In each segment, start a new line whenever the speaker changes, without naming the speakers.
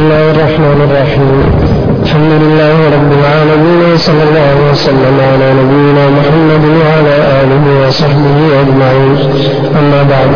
الله الرحمن الرحيم الحمد لله رب العالمين وصلى الله وسلم على نبينا محمد وعلى اله وصحبه اجمعين اما بعد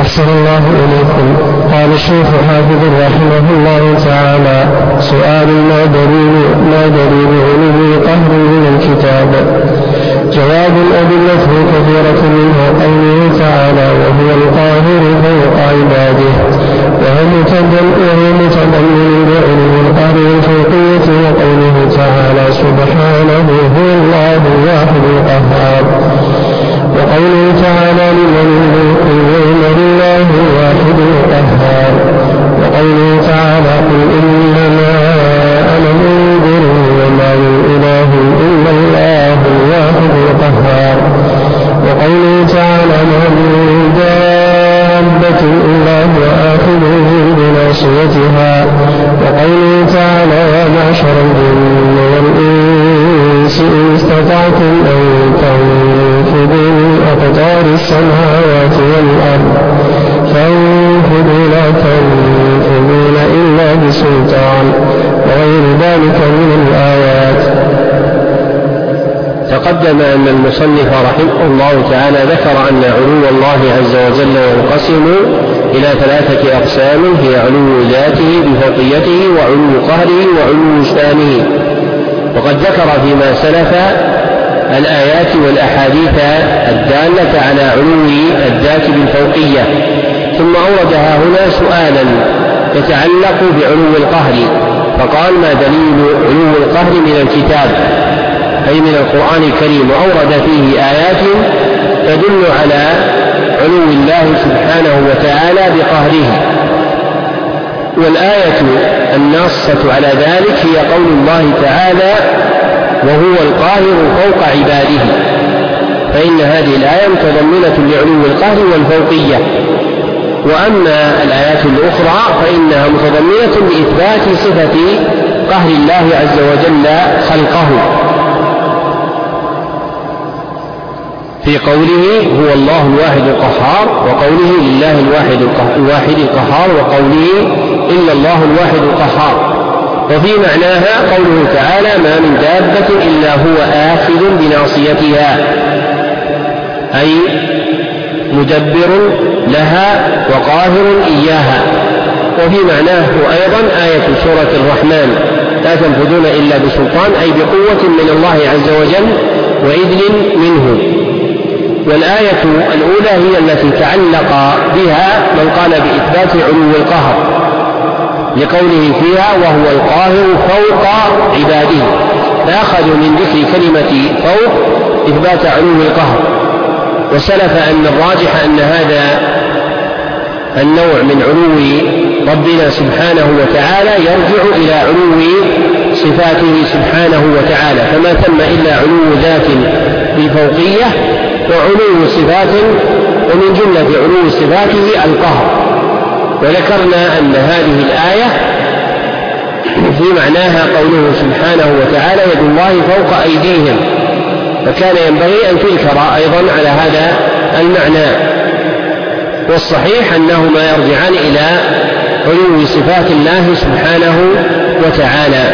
احسن الله اليكم قال الشيخ حافظ رحمه الله تعالى سؤال ما دليل ما دليل علو قهر من الكتاب جواب الأدلة كثيرة منها قوله تعالى وهو القاهر فوق عباده. وهو متضمن بعلم القهر والفوقية وقوله تعالى سبحانه هو الله الواحد القهار؟ وقوله تعالى لمن بناصيتها وقوله تعالى يا معشر الجن والإنس إن استطعتم أن تنفذوا من أقدار السماوات والأرض فانفذوا لا تنفذون إلا بسلطان وغير ذلك من الآيات
تقدم أن المصنف رحمه الله تعالى ذكر أن علو الله عز وجل ينقسم إلى ثلاثة أقسام هي علو ذاته بفوقيته وعلو قهره وعلو شأنه. وقد ذكر فيما سلف الآيات والأحاديث الدالة على علو الذات بالفوقية. ثم أوردها هنا سؤالا يتعلق بعلو القهر. فقال ما دليل علو القهر من الكتاب؟ أي من القرآن الكريم. وأورد فيه آيات تدل على علو الله سبحانه وتعالى بقهره. والآية الناصة على ذلك هي قول الله تعالى وهو القاهر فوق عباده فإن هذه الآية متضمنة لعلو القهر والفوقية. وأما الآيات الأخرى فإنها متضمنة لإثبات صفة قهر الله عز وجل خلقه. في قوله هو الله الواحد القهار وقوله لله الواحد الواحد القهار وقوله إلا الله الواحد القهار. وفي معناها قوله تعالى ما من دابة إلا هو آخذ بناصيتها. أي مدبر لها وقاهر إياها. وفي معناه أيضا آية سورة الرحمن لا تنفذون إلا بسلطان أي بقوة من الله عز وجل وإذن منه. والآية الأولى هي التي تعلق بها من قال بإثبات علو القهر لقوله فيها وهو القاهر فوق عباده فأخذوا من ذكر كلمة فوق إثبات علو القهر. وسلف أن الراجح أن هذا النوع من علو ربنا سبحانه وتعالى يرجع إلى علو صفاته سبحانه وتعالى فما ثم إلا علو ذات بالفوقية وعلو صفات ومن جملة علو صفاته القهر. وذكرنا أن هذه الآية في معناها قوله سبحانه وتعالى يد الله فوق أيديهم. فكان ينبغي أن تذكر أيضا على هذا المعنى. والصحيح أنهما يرجعان إلى علو صفات الله سبحانه وتعالى.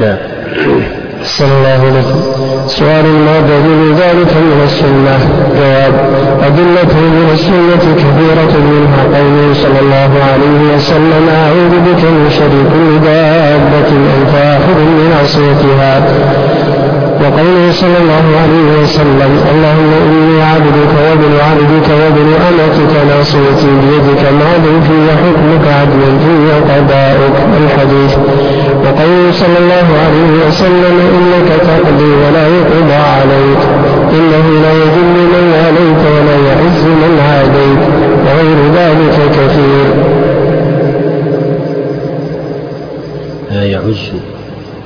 نعم. أحسن الله لكم سؤال ما دليل ذلك من السنة؟ جواب أدلته من السنة كثيرة منها قوله صلى الله عليه وسلم أعوذ بك من شر كل دابة أنت آخذ من عصيتها. وقوله صلى الله عليه وسلم اللهم إني عبدك وابن عبدك وابن أمتك ناصيتي بيدك ماض في حكمك عدل في قضاؤك الحديث وقوله صلى الله عليه وسلم إنك تقضي ولا يقضى عليك. إنه لا يذل من واليت ولا يعز من عاديت. وغير ذلك كثير.
لا يعز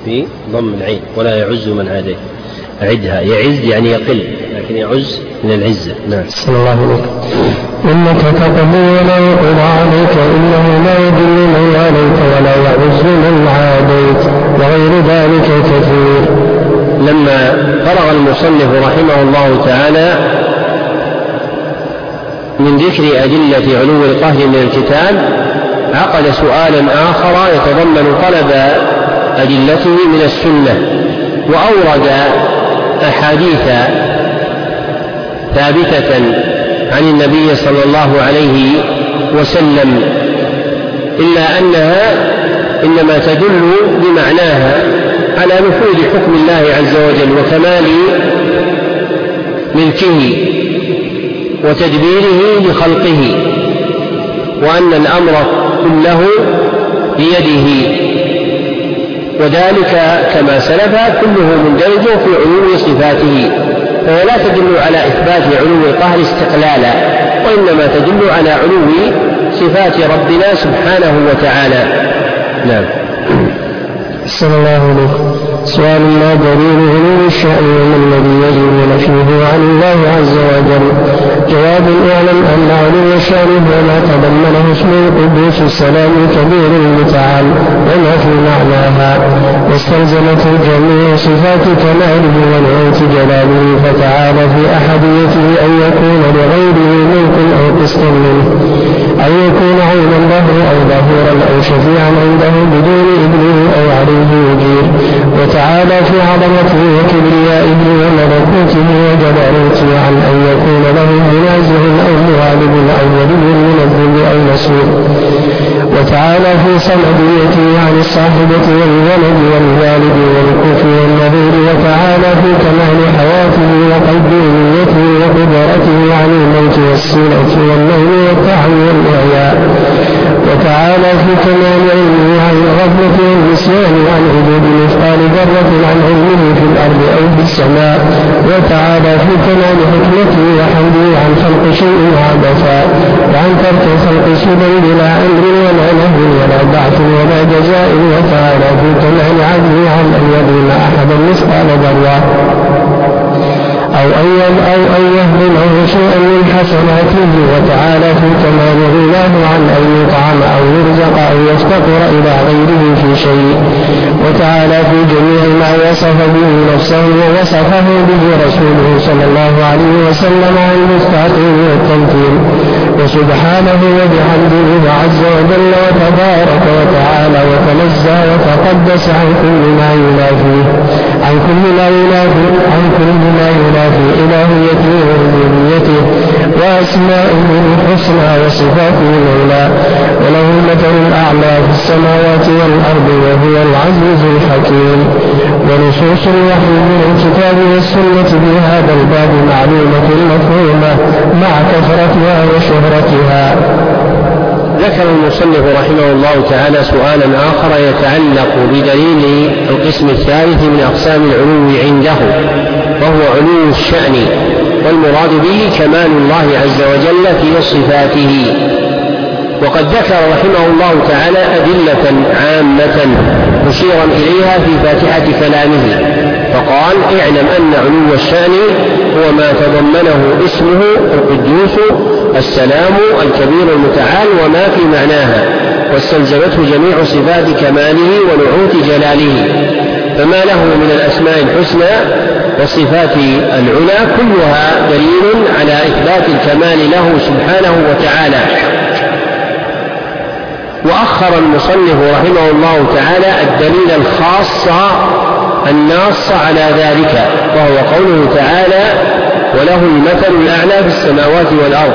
في ضم العين ولا يعز من عاديه أعدها يعز يعني يقل. لكن يعز من العزة. نعم.
صلى الله عليه إنك تقضي ولا يقضى عليك إنه لا يذل من واليت ولا يعز من عاديت وغير ذلك كثير.
لما فرغ المصنف رحمه الله تعالى من ذكر أدلة علو القهر من الكتاب عقد سؤالا آخر يتضمن طلب أدلته من السنة وأورد أحاديث ثابتة عن النبي صلى الله عليه وسلم إلا أنها إنما تدل بمعناها على نفوذ حكم الله عز وجل وكمال ملكه وتدبيره لخلقه وأن الأمر كله بيده. وذلك كما سلف كله مندرج في علو صفاته. فهي لا تدل على إثبات علو القهر استقلالا وإنما تدل على علو صفات ربنا سبحانه وتعالى. نعم.
صلى الله عليه سؤال ما دليل علو الشأن وما الذي يجب نفيه عن الله عز وجل؟ جواب اعلم أن علو الشأن هو ما تضمنه اسم القدوس السلام الكبير المتعال وما في معناها. واستلزمت الجميع صفات كماله ونعوت جلاله فتعالى في أحديته أن يكون لغيره ملك أو قسط منه. أن يكون عينا له أو ظهورا أو شفيعا عنده بدون إذنه أو عليه يجير وتعالى في عظمته وكبريائه وملكوته وجبروته عن أن يكون له منازع أو مغالب أو ولي أو نصير وتعالى في صمديته عن الصاحبة والولد والوالد والكف والنظير وتعالى في كمال حياته وقيوميته وقدرته عن الموت والسنة والنوم والطعن والإعياء وتعالى في كمال علمه عن الغفلة والنسيان عن حدود مثقال ذرة عن علمه في السماء وتعالى في كمال حكمته وحمده عن خلق شيء عبثا وعن ترك خلق سدى بلا أمر ولا نهي ولا بعث ولا جزاء وتعالى في كمال عدله عن أن يظلم أحدا مثقال ذرة أو أن أو أن يهدمه شيئا من حسناته وتعالى في كمال غناه عن أن يطعم أو يرزق أو يفتقر إلى غيره في شيء. وتعالى في جميع ما وصف به نفسه ووصفه به رسوله صلى الله عليه وسلم عن التعطيل والتمثيل وسبحانه وبحمده عز وجل وتبارك وتعالى وتنزه وتقدس عن كل ما ينافيه. عن كل ما ينافي عن كل ما ينافي إلهيته وربوبيته وأسمائه الحسنى وصفاته العلى وله المثل الأعلى في السماوات والأرض وهو العزيز الحكيم. ونصوص الوحي من الكتاب والسنة في هذا الباب معلومة مفهومة مع كثرتها وشهرتها.
ذكر المصنف رحمه الله تعالى سؤالا آخر يتعلق بدليل القسم الثالث من أقسام العلو عنده وهو علو الشأن والمراد به كمال الله عز وجل في صفاته. وقد ذكر رحمه الله تعالى أدلة عامة مشيرا إليها في فاتحة كلامه. فقال اعلم أن علو الشأن هو ما تضمنه اسمه القدوس السلام الكبير المتعال وما في معناها واستلزمته جميع صفات كماله ونعوت جلاله. فما له من الأسماء الحسنى والصفات العلى كلها دليل على إثبات الكمال له سبحانه وتعالى. وأخر المصنف رحمه الله تعالى الدليل الخاص الناص على ذلك وهو قوله تعالى وله المثل الأعلى في السماوات والأرض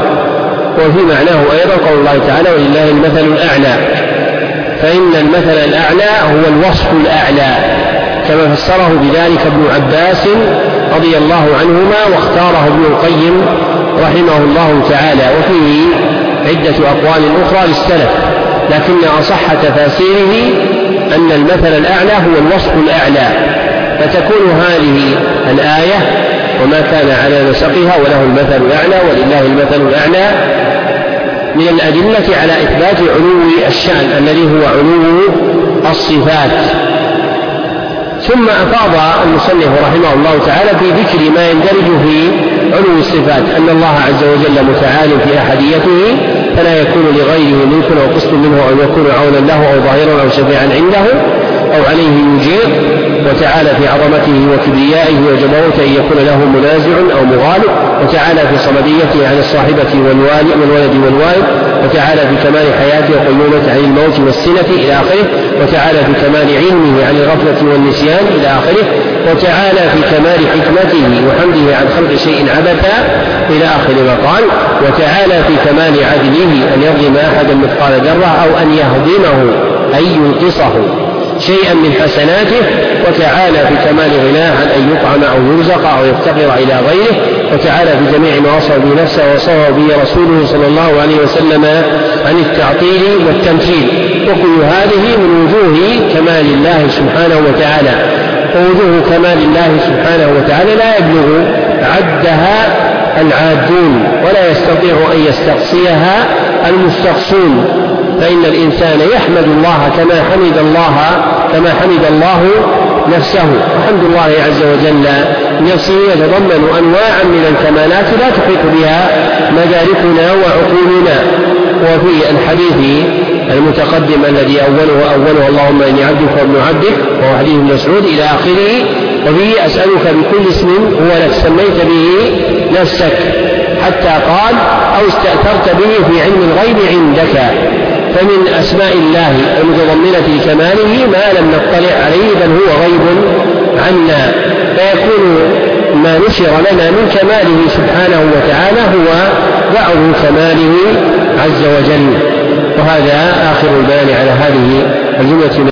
وفي معناه أيضا قول الله تعالى ولله المثل الأعلى فإن المثل الأعلى هو الوصف الأعلى كما فسره بذلك ابن عباس رضي الله عنهما واختاره ابن القيم رحمه الله تعالى. وفيه عدة أقوال أخرى للسلف. لكن أصح تفاسيره أن المثل الأعلى هو الوصف الأعلى فتكون هذه الآية وما كان على نسقها وله المثل الأعلى ولله المثل الأعلى من الأدلة على إثبات علو الشأن الذي هو علو الصفات. ثم أفاض المصنف رحمه الله تعالى في ذكر ما يندرج في علو الصفات أن الله عز وجل متعال في أحديته فلا يكون لغيره ملك أو قسط منه أو يكون عونا له أو ظاهرا أو شفيعا عنده أو عليه يجير وتعالى في عظمته وكبريائه وجبروته أن يكون له منازع أو مغالب وتعالى في صمديته عن الصاحبة والوالد والولد والوالد وتعالى في كمال حياته وقيومته عن الموت والسنة إلى آخره وتعالى في كمال علمه عن الغفلة والنسيان إلى آخره وتعالى في كمال حكمته وحمده عن خلق شيء عبثا إلى آخر ما قال وتعالى في كمال عدله أن يظلم أحدا مثقال ذرة أو أن يهضمه أي ينقصه شيئا من حسناته وتعالى في كمال غناه عن أن يطعم أو يرزق أو يفتقر إلى غيره وتعالى في جميع ما وصف به نفسه وصفه به رسوله صلى الله عليه وسلم عن التعطيل والتمثيل وكل هذه من وجوه كمال الله سبحانه وتعالى. ووجوه كمال الله سبحانه وتعالى لا يبلغ عدها العادون ولا يستطيع أن يستقصيها المستقصون. فإن الإنسان يحمد الله كما حمد الله كما حمد الله نفسه. وحمد الله عز وجل نفسه يتضمن أنواعا من الكمالات لا تحيط بها مداركنا وعقولنا. وفي الحديث المتقدم الذي أوله أوله اللهم إني عبدك وابن عبدك وهو حديث مسعود إلى آخره وفيه أسألك بكل اسم هو لك سميت به نفسك حتى قال أو استأثرت به في علم الغيب عندك. فمن أسماء الله المتضمنة لكماله ما لم نطلع عليه بل هو غيب عنا. فيكون ما نشر لنا من كماله سبحانه وتعالى هو بعض كماله عز وجل. وهذا آخر البيان على هذه الجملة